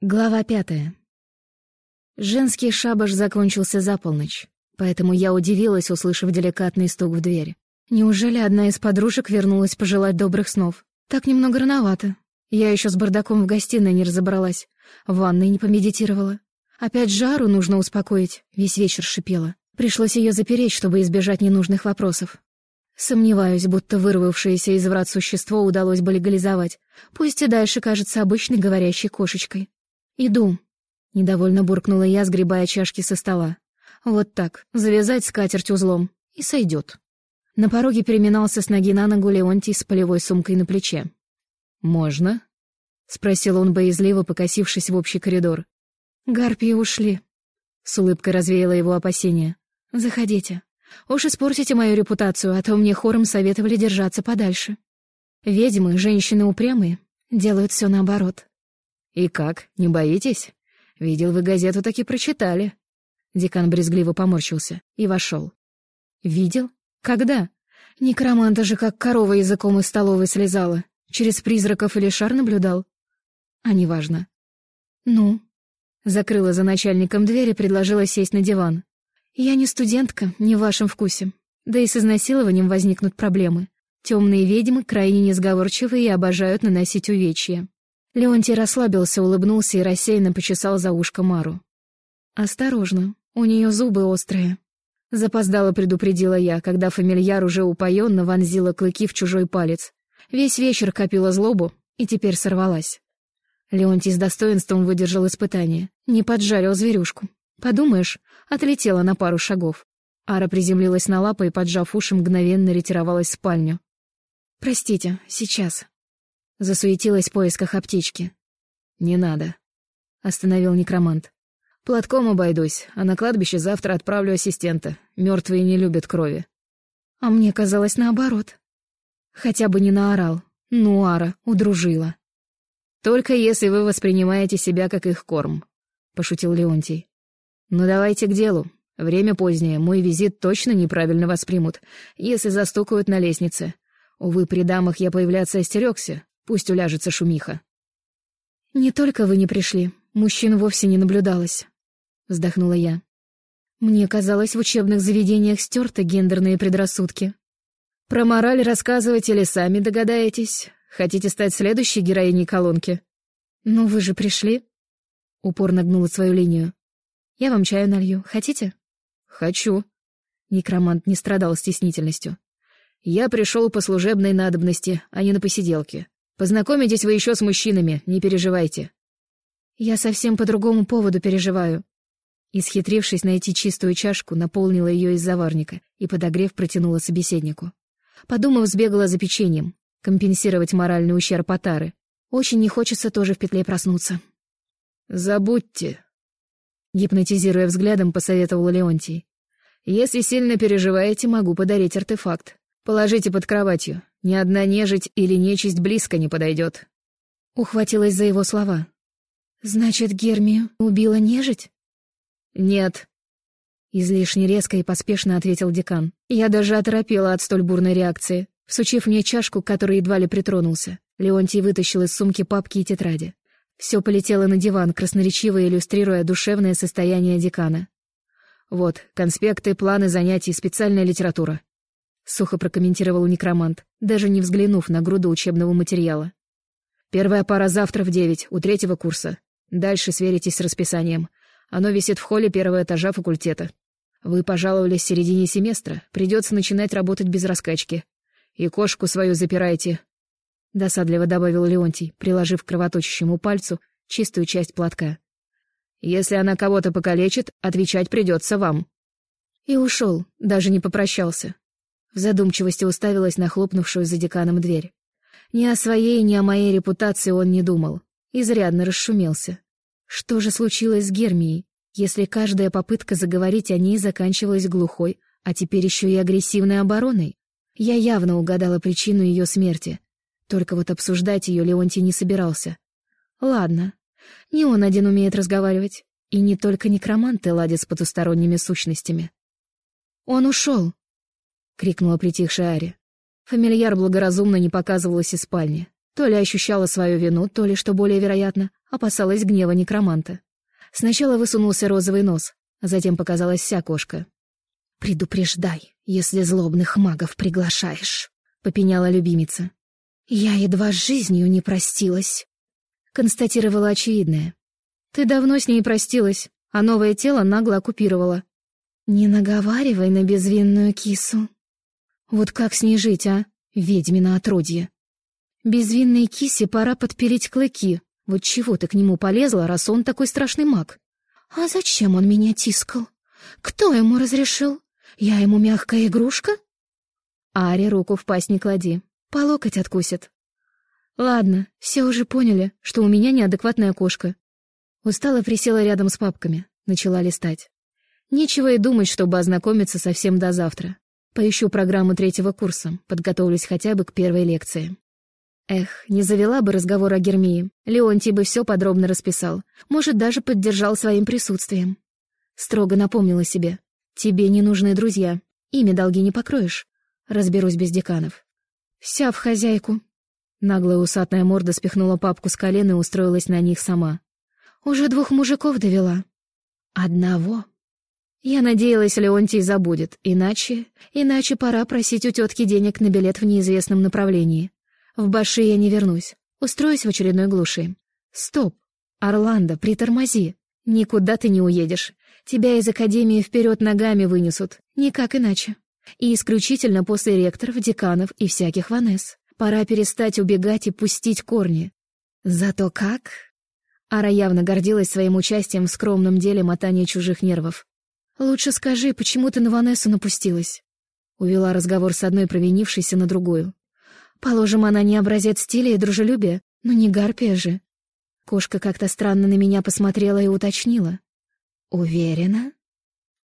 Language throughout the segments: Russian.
Глава пятая. Женский шабаш закончился за полночь, поэтому я удивилась, услышав деликатный стук в дверь. Неужели одна из подружек вернулась пожелать добрых снов? Так немного рановато. Я еще с бардаком в гостиной не разобралась, в ванной не помедитировала. Опять жару нужно успокоить, весь вечер шипела. Пришлось ее запереть, чтобы избежать ненужных вопросов. Сомневаюсь, будто вырвавшееся из врат существо удалось бы легализовать. Пусть и дальше кажется обычной говорящей кошечкой. «Иду», — недовольно буркнула я, сгребая чашки со стола. «Вот так, завязать скатерть узлом, и сойдет». На пороге переминался с ноги на ногу Леонтий с полевой сумкой на плече. «Можно?» — спросил он боязливо, покосившись в общий коридор. «Гарпии ушли», — с улыбкой развеяла его опасения. «Заходите. Уж испортите мою репутацию, а то мне хором советовали держаться подальше. Ведьмы, женщины упрямые, делают все наоборот». «И как, не боитесь? Видел, вы газету таки прочитали». Декан брезгливо поморщился и вошел. «Видел? Когда? Некроманта же как корова языком из столовой слезала. Через призраков или шар наблюдал? А неважно. Ну?» Закрыла за начальником дверь и предложила сесть на диван. «Я не студентка, не в вашем вкусе. Да и с изнасилованием возникнут проблемы. Темные ведьмы крайне несговорчивы и обожают наносить увечья. Леонтий расслабился, улыбнулся и рассеянно почесал за ушко Мару. «Осторожно, у нее зубы острые». Запоздало предупредила я, когда фамильяр уже упоенно вонзила клыки в чужой палец. Весь вечер копила злобу и теперь сорвалась. Леонтий с достоинством выдержал испытание, не поджарил зверюшку. Подумаешь, отлетела на пару шагов. Ара приземлилась на лапы и, поджав уши, мгновенно ретировалась в спальню. «Простите, сейчас», Засуетилась в поисках аптечки. «Не надо», — остановил некромант. «Платком обойдусь, а на кладбище завтра отправлю ассистента. Мертвые не любят крови». А мне казалось наоборот. Хотя бы не наорал. Ну, Ара, удружила. «Только если вы воспринимаете себя как их корм», — пошутил Леонтий. «Ну давайте к делу. Время позднее, мой визит точно неправильно воспримут, если застукают на лестнице. Увы, при дамах я появляться остерегся, Пусть уляжется шумиха. «Не только вы не пришли, мужчин вовсе не наблюдалось», — вздохнула я. «Мне казалось, в учебных заведениях стерты гендерные предрассудки». «Про мораль рассказывать или сами догадаетесь? Хотите стать следующей героиней колонки?» «Ну вы же пришли?» Упорно гнула свою линию. «Я вам чаю налью. Хотите?» «Хочу». Некромант не страдал стеснительностью. «Я пришел по служебной надобности, а не на посиделке. Познакомитесь вы еще с мужчинами, не переживайте». «Я совсем по другому поводу переживаю». Исхитрившись найти чистую чашку, наполнила ее из заварника и, подогрев, протянула собеседнику. Подумав, сбегала за печеньем. Компенсировать моральный ущерб Атары. Очень не хочется тоже в петле проснуться. «Забудьте», — гипнотизируя взглядом, посоветовал Леонтий. «Если сильно переживаете, могу подарить артефакт. Положите под кроватью. Ни одна нежить или нечисть близко не подойдет. Ухватилась за его слова. «Значит, Гермию убила нежить?» «Нет», — излишне резко и поспешно ответил декан. Я даже оторопела от столь бурной реакции. Всучив мне чашку, к которой едва ли притронулся, Леонтий вытащил из сумки папки и тетради. Все полетело на диван, красноречиво иллюстрируя душевное состояние декана. «Вот, конспекты, планы занятий, специальная литература сухо прокомментировал некромант, даже не взглянув на груду учебного материала. Первая пара завтра в девять, у третьего курса. Дальше сверитесь с расписанием. Оно висит в холле первого этажа факультета. Вы пожаловались в середине семестра, придется начинать работать без раскачки. И кошку свою запирайте. Досадливо добавил Леонтий, приложив к кровоточащему пальцу чистую часть платка. Если она кого-то покалечит, отвечать придется вам. И ушел, даже не попрощался. В задумчивости уставилась на хлопнувшую за деканом дверь. Ни о своей, ни о моей репутации он не думал. Изрядно расшумелся. Что же случилось с Гермией, если каждая попытка заговорить о ней заканчивалась глухой, а теперь еще и агрессивной обороной? Я явно угадала причину ее смерти. Только вот обсуждать ее Леонтий не собирался. Ладно, не он один умеет разговаривать. И не только некроманты ладят с потусторонними сущностями. Он ушел, — крикнула притихшая Ари. Фамильяр благоразумно не показывалась из спальни. То ли ощущала свою вину, то ли, что более вероятно, опасалась гнева некроманта. Сначала высунулся розовый нос, а затем показалась вся кошка. «Предупреждай, если злобных магов приглашаешь», — попеняла любимица. «Я едва с жизнью не простилась», — констатировала очевидное. «Ты давно с ней простилась, а новое тело нагло оккупировала». «Не наговаривай на безвинную кису». «Вот как с ней жить, а, ведьмина отродье?» «Безвинной кисе пора подпереть клыки. Вот чего ты к нему полезла, раз он такой страшный маг?» «А зачем он меня тискал? Кто ему разрешил? Я ему мягкая игрушка?» «Ари, руку в пасть не клади. По локоть откусит». «Ладно, все уже поняли, что у меня неадекватная кошка». Устала присела рядом с папками, начала листать. Нечего и думать, чтобы ознакомиться совсем до завтра. Поищу программу третьего курса, подготовлюсь хотя бы к первой лекции. Эх, не завела бы разговор о Гермии. Леонтий бы все подробно расписал. Может, даже поддержал своим присутствием. Строго напомнила себе. Тебе не нужны друзья. Ими долги не покроешь. Разберусь без деканов. Вся в хозяйку. Наглая усатая морда спихнула папку с колен и устроилась на них сама. Уже двух мужиков довела. Одного. Я надеялась, Леонтий забудет. Иначе... Иначе пора просить у тетки денег на билет в неизвестном направлении. В Баши я не вернусь. Устроюсь в очередной глуши. Стоп! Орландо, притормози. Никуда ты не уедешь. Тебя из Академии вперед ногами вынесут. Никак иначе. И исключительно после ректоров, деканов и всяких ванес. Пора перестать убегать и пустить корни. Зато как? Ара явно гордилась своим участием в скромном деле мотания чужих нервов. «Лучше скажи, почему ты на Ванессу напустилась?» Увела разговор с одной провинившейся на другую. Положим, она не образец стиля и дружелюбия, но не гарпия же. Кошка как-то странно на меня посмотрела и уточнила. «Уверена?»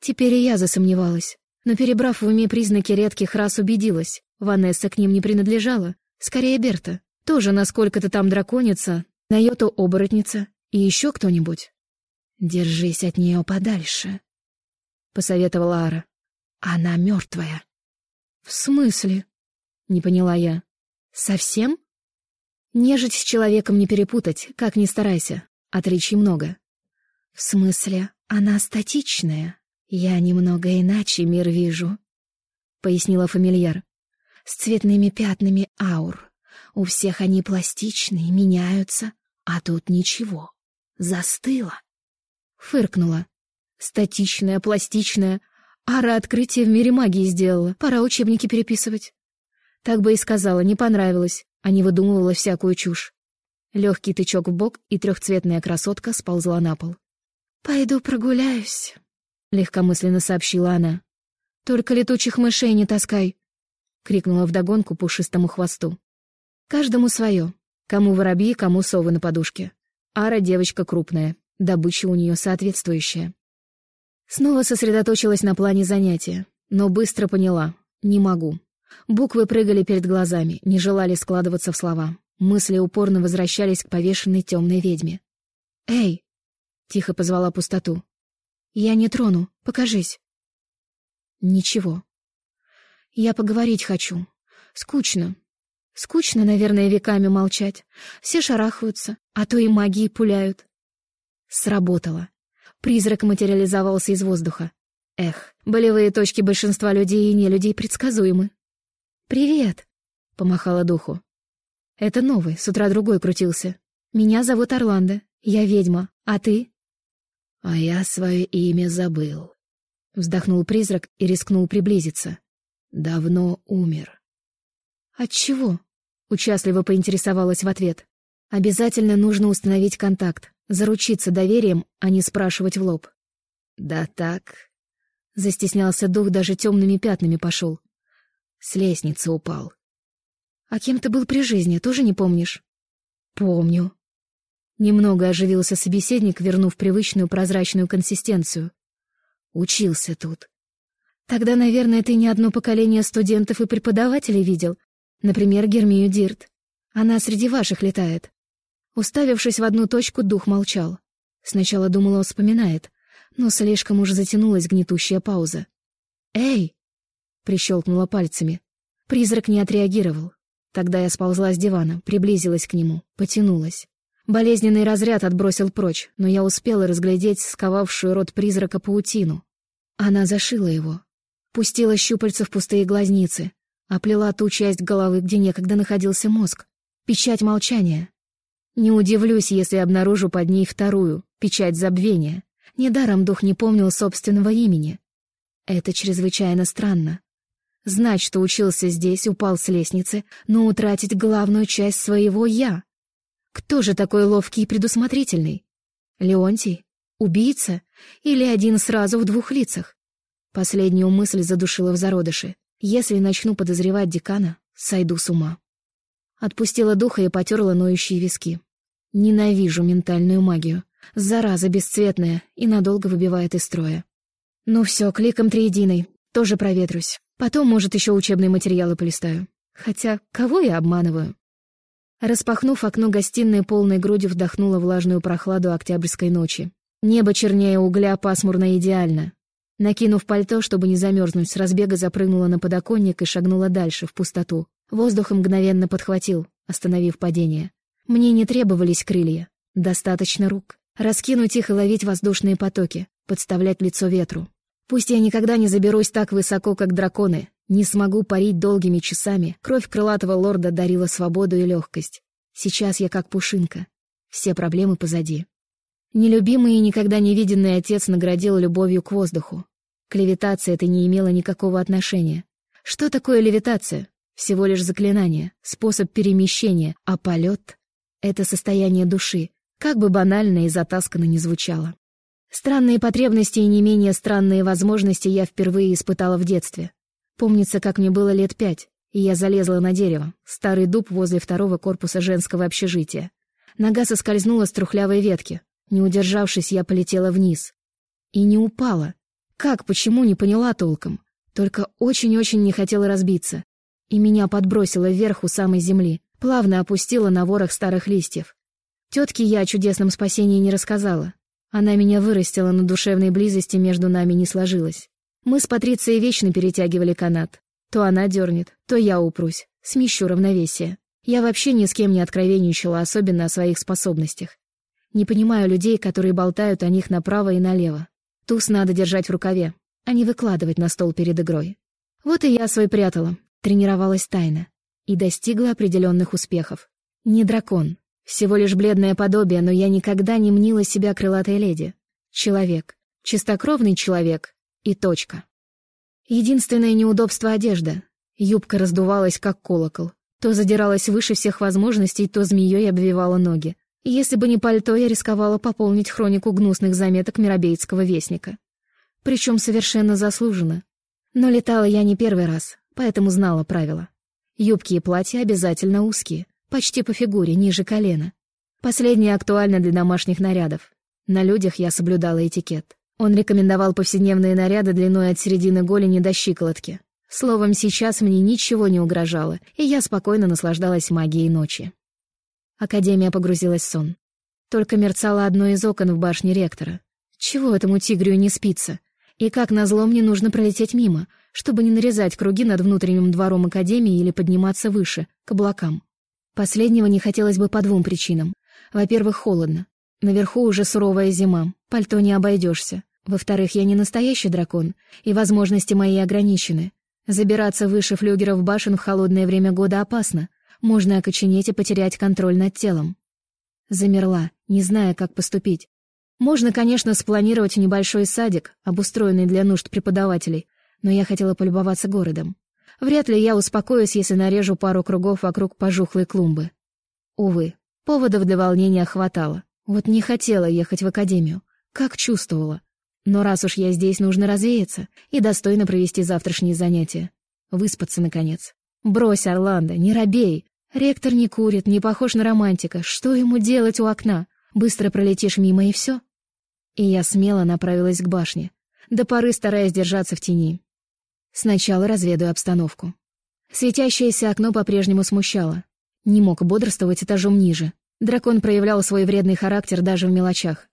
Теперь и я засомневалась, но, перебрав в уме признаки редких рас, убедилась. Ванесса к ним не принадлежала. Скорее, Берта. Тоже насколько-то там драконица, на йоту оборотница и еще кто-нибудь. «Держись от нее подальше», — посоветовала Ара. «Она мертвая». «В смысле?» — не поняла я. Совсем? Нежить с человеком не перепутать, как ни старайся. Отличий много. В смысле, она статичная. Я немного иначе мир вижу, — пояснила фамильяр. С цветными пятнами аур. У всех они пластичные, меняются, а тут ничего. Застыла. Фыркнула. Статичная, пластичная. Ара открытие в мире магии сделала. Пора учебники переписывать. Так бы и сказала, не понравилось, а не выдумывала всякую чушь. Легкий тычок в бок, и трехцветная красотка сползла на пол. «Пойду прогуляюсь», — легкомысленно сообщила она. «Только летучих мышей не таскай», — крикнула вдогонку пушистому хвосту. «Каждому свое. Кому воробьи, кому совы на подушке. Ара девочка крупная, добыча у нее соответствующая». Снова сосредоточилась на плане занятия, но быстро поняла — не могу. Буквы прыгали перед глазами, не желали складываться в слова. Мысли упорно возвращались к повешенной темной ведьме. «Эй!» — тихо позвала пустоту. «Я не трону, покажись». Ничего. Я поговорить хочу. Скучно. Скучно, наверное, веками молчать. Все шарахаются, а то и магии пуляют. Сработало. Призрак материализовался из воздуха. Эх, болевые точки большинства людей и не людей предсказуемы. «Привет!» — помахала духу. «Это новый, с утра другой крутился. Меня зовут Орландо, я ведьма, а ты?» «А я свое имя забыл», — вздохнул призрак и рискнул приблизиться. «Давно умер». «От чего?» — участливо поинтересовалась в ответ. «Обязательно нужно установить контакт, заручиться доверием, а не спрашивать в лоб». «Да так...» Застеснялся дух, даже темными пятнами пошел. С лестницы упал. А кем ты был при жизни, тоже не помнишь? Помню. Немного оживился собеседник, вернув привычную прозрачную консистенцию. Учился тут. Тогда, наверное, ты не одно поколение студентов и преподавателей видел. Например, Гермию Дирт. Она среди ваших летает. Уставившись в одну точку, дух молчал. Сначала думала, вспоминает, но слишком уж затянулась гнетущая пауза. «Эй!» прищелкнула пальцами. Призрак не отреагировал. Тогда я сползла с дивана, приблизилась к нему, потянулась. Болезненный разряд отбросил прочь, но я успела разглядеть сковавшую рот призрака паутину. Она зашила его. Пустила щупальца в пустые глазницы, оплела ту часть головы, где некогда находился мозг. Печать молчания. Не удивлюсь, если обнаружу под ней вторую, печать забвения. Недаром дух не помнил собственного имени. Это чрезвычайно странно. Знать, что учился здесь, упал с лестницы, но утратить главную часть своего «я». Кто же такой ловкий и предусмотрительный? Леонтий? Убийца? Или один сразу в двух лицах? Последнюю мысль задушила в зародыше. Если начну подозревать декана, сойду с ума. Отпустила духа и потерла ноющие виски. Ненавижу ментальную магию. Зараза бесцветная и надолго выбивает из строя. Ну все, кликом триединой. Тоже проветрюсь. Потом, может, еще учебные материалы полистаю. Хотя, кого я обманываю? Распахнув окно гостиной, полной грудью вдохнула влажную прохладу октябрьской ночи. Небо чернее угля пасмурно идеально. Накинув пальто, чтобы не замерзнуть, с разбега запрыгнула на подоконник и шагнула дальше, в пустоту. Воздух мгновенно подхватил, остановив падение. Мне не требовались крылья. Достаточно рук. Раскинуть их и ловить воздушные потоки, подставлять лицо ветру. Пусть я никогда не заберусь так высоко, как драконы, не смогу парить долгими часами, кровь крылатого лорда дарила свободу и легкость. Сейчас я как пушинка. Все проблемы позади. Нелюбимый и никогда не виденный отец наградил любовью к воздуху. К левитации это не имело никакого отношения. Что такое левитация? Всего лишь заклинание, способ перемещения, а полет — это состояние души, как бы банально и затасканно ни звучало. Странные потребности и не менее странные возможности я впервые испытала в детстве. Помнится, как мне было лет пять, и я залезла на дерево, старый дуб возле второго корпуса женского общежития. Нога соскользнула с трухлявой ветки. Не удержавшись, я полетела вниз. И не упала. Как, почему, не поняла толком. Только очень-очень не хотела разбиться и меня подбросило вверх у самой земли, плавно опустила на ворох старых листьев. Тетке я о чудесном спасении не рассказала. Она меня вырастила, но душевной близости между нами не сложилось. Мы с Патрицией вечно перетягивали канат. То она дернет, то я упрусь, смещу равновесие. Я вообще ни с кем не откровенничала, особенно о своих способностях. Не понимаю людей, которые болтают о них направо и налево. Туз надо держать в рукаве, а не выкладывать на стол перед игрой. Вот и я свой прятала, тренировалась тайно и достигла определенных успехов. Не дракон, всего лишь бледное подобие, но я никогда не мнила себя крылатой леди. Человек, чистокровный человек и точка. Единственное неудобство — одежда. Юбка раздувалась, как колокол. То задиралась выше всех возможностей, то змеей обвивала ноги. Если бы не пальто, я рисковала пополнить хронику гнусных заметок Миробейтского вестника. Причем совершенно заслуженно. Но летала я не первый раз поэтому знала правила. Юбки и платья обязательно узкие, почти по фигуре, ниже колена. Последнее актуально для домашних нарядов. На людях я соблюдала этикет. Он рекомендовал повседневные наряды длиной от середины голени до щиколотки. Словом, сейчас мне ничего не угрожало, и я спокойно наслаждалась магией ночи. Академия погрузилась в сон. Только мерцало одно из окон в башне ректора. Чего этому тигрю не спится? И как назло мне нужно пролететь мимо, чтобы не нарезать круги над внутренним двором Академии или подниматься выше, к облакам. Последнего не хотелось бы по двум причинам. Во-первых, холодно. Наверху уже суровая зима, пальто не обойдешься. Во-вторых, я не настоящий дракон, и возможности мои ограничены. Забираться выше флюгеров башен в холодное время года опасно. Можно окоченеть и потерять контроль над телом. Замерла, не зная, как поступить. Можно, конечно, спланировать небольшой садик, обустроенный для нужд преподавателей, но я хотела полюбоваться городом. Вряд ли я успокоюсь, если нарежу пару кругов вокруг пожухлой клумбы. Увы, поводов для волнения хватало. Вот не хотела ехать в академию. Как чувствовала. Но раз уж я здесь, нужно развеяться и достойно провести завтрашние занятия. Выспаться, наконец. Брось, Орландо, не робей. Ректор не курит, не похож на романтика. Что ему делать у окна? Быстро пролетишь мимо и все. И я смело направилась к башне, до поры стараясь держаться в тени. Сначала разведаю обстановку. Светящееся окно по-прежнему смущало. Не мог бодрствовать этажом ниже. Дракон проявлял свой вредный характер даже в мелочах.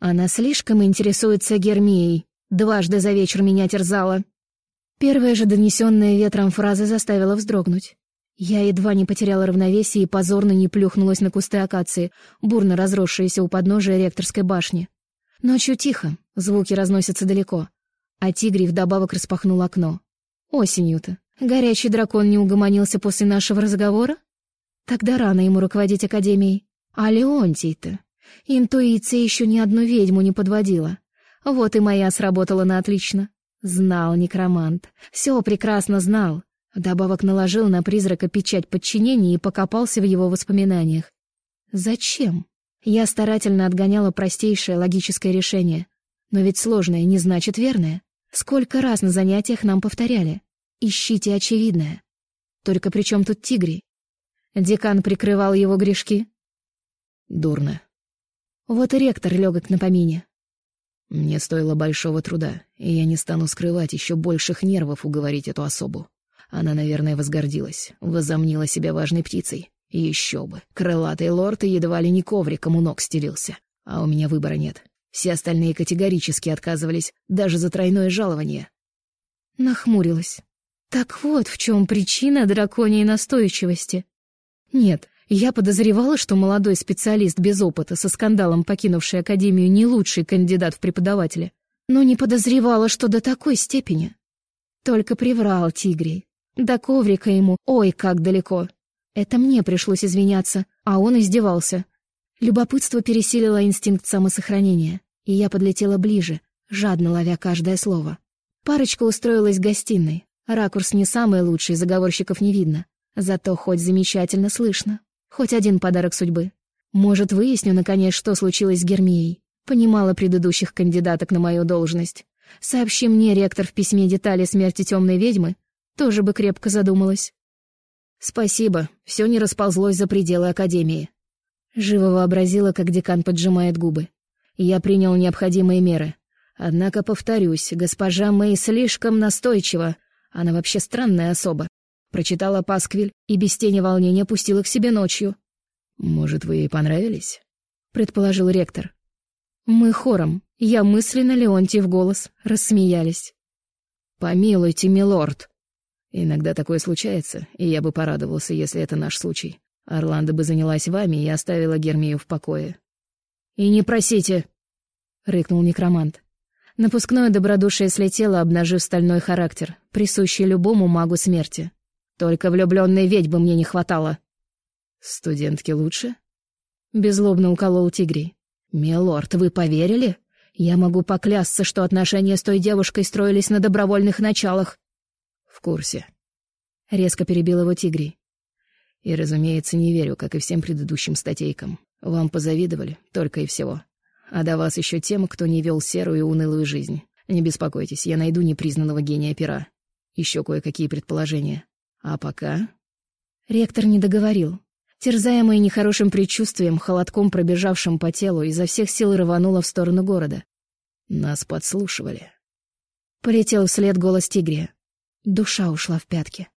Она слишком интересуется Гермией. Дважды за вечер меня терзала. Первая же донесенная ветром фраза заставила вздрогнуть. Я едва не потеряла равновесие и позорно не плюхнулась на кусты акации, бурно разросшиеся у подножия ректорской башни. Ночью тихо, звуки разносятся далеко. А Тигрий вдобавок распахнул окно. Осенью-то. Горячий дракон не угомонился после нашего разговора? Тогда рано ему руководить Академией. А Леонтий-то? Интуиция еще ни одну ведьму не подводила. Вот и моя сработала на отлично. Знал некромант. Все прекрасно знал. Вдобавок наложил на призрака печать подчинения и покопался в его воспоминаниях. Зачем? Я старательно отгоняла простейшее логическое решение. Но ведь сложное не значит верное. Сколько раз на занятиях нам повторяли. Ищите очевидное. Только при чем тут тигри? Декан прикрывал его грешки. Дурно. Вот и ректор легок на помине. Мне стоило большого труда, и я не стану скрывать еще больших нервов уговорить эту особу. Она, наверное, возгордилась, возомнила себя важной птицей. Еще бы, крылатый лорд и едва ли не ковриком у ног стелился. А у меня выбора нет. Все остальные категорически отказывались, даже за тройное жалование. Нахмурилась. Так вот в чем причина драконьей настойчивости. Нет, я подозревала, что молодой специалист без опыта, со скандалом покинувший Академию, не лучший кандидат в преподаватели. Но не подозревала, что до такой степени. Только приврал Тигрей. До коврика ему, ой, как далеко. Это мне пришлось извиняться, а он издевался. Любопытство пересилило инстинкт самосохранения, и я подлетела ближе, жадно ловя каждое слово. Парочка устроилась в гостиной. Ракурс не самый лучший, заговорщиков не видно. Зато хоть замечательно слышно. Хоть один подарок судьбы. Может, выясню, наконец, что случилось с Гермией. Понимала предыдущих кандидаток на мою должность. Сообщи мне, ректор, в письме детали смерти темной ведьмы, тоже бы крепко задумалась. Спасибо, все не расползлось за пределы Академии. Живо вообразила, как декан поджимает губы. Я принял необходимые меры. Однако, повторюсь, госпожа Мэй слишком настойчива. Она вообще странная особа. Прочитала пасквиль и без тени волнения пустила к себе ночью. «Может, вы ей понравились?» — предположил ректор. Мы хором, я мысленно Леонтий в голос, рассмеялись. «Помилуйте, милорд!» «Иногда такое случается, и я бы порадовался, если это наш случай. Орландо бы занялась вами и оставила Гермию в покое». «И не просите!» — рыкнул некромант. Напускное добродушие слетело, обнажив стальной характер, присущий любому магу смерти. Только влюбленной ведьмы мне не хватало. «Студентки лучше?» Безлобно уколол Тигрий. «Милорд, вы поверили? Я могу поклясться, что отношения с той девушкой строились на добровольных началах». «В курсе». Резко перебил его Тигрий. «И, разумеется, не верю, как и всем предыдущим статейкам. Вам позавидовали, только и всего. А до вас еще тем, кто не вел серую и унылую жизнь. Не беспокойтесь, я найду непризнанного гения пера. Еще кое-какие предположения. А пока...» Ректор не договорил. Терзаемая нехорошим предчувствием, холодком пробежавшим по телу, изо всех сил рванула в сторону города. Нас подслушивали. Полетел вслед голос тигрия. Душа ушла в пятки.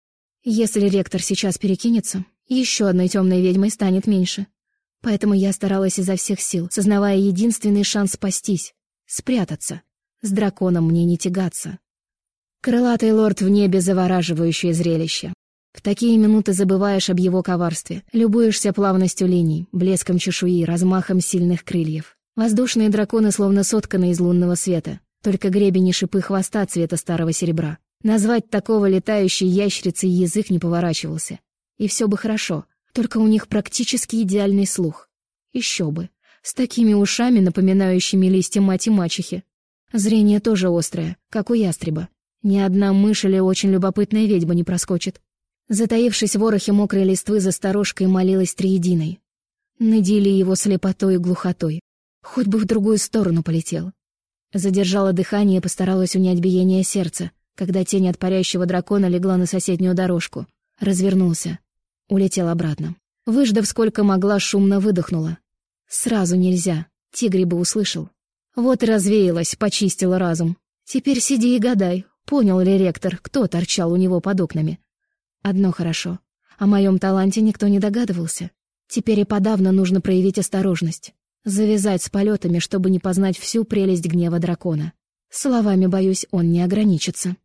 Если ректор сейчас перекинется, еще одной темной ведьмой станет меньше. Поэтому я старалась изо всех сил, сознавая единственный шанс спастись — спрятаться. С драконом мне не тягаться. Крылатый лорд в небе — завораживающее зрелище. В такие минуты забываешь об его коварстве, любуешься плавностью линий, блеском чешуи, размахом сильных крыльев. Воздушные драконы словно сотканы из лунного света, только гребень и шипы хвоста цвета старого серебра. Назвать такого летающей ящерицей язык не поворачивался. И все бы хорошо, только у них практически идеальный слух. Еще бы, с такими ушами, напоминающими листья мать и мачехи. Зрение тоже острое, как у ястреба. Ни одна мышь или очень любопытная ведьма не проскочит. Затаившись в ворохе мокрой листвы за сторожкой, молилась триединой. Надели его слепотой и глухотой. Хоть бы в другую сторону полетел. Задержала дыхание и постаралась унять биение сердца, когда тень от парящего дракона легла на соседнюю дорожку. Развернулся. Улетел обратно. Выждав сколько могла, шумно выдохнула. Сразу нельзя, тигри бы услышал. Вот и развеялась, почистила разум. Теперь сиди и гадай, Понял ли ректор, кто торчал у него под окнами? Одно хорошо. О моем таланте никто не догадывался. Теперь и подавно нужно проявить осторожность. Завязать с полетами, чтобы не познать всю прелесть гнева дракона. Словами, боюсь, он не ограничится.